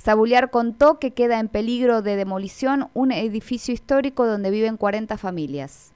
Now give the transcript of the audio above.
Sabuliar contó que queda en peligro de demolición un edificio histórico donde viven 40 familias.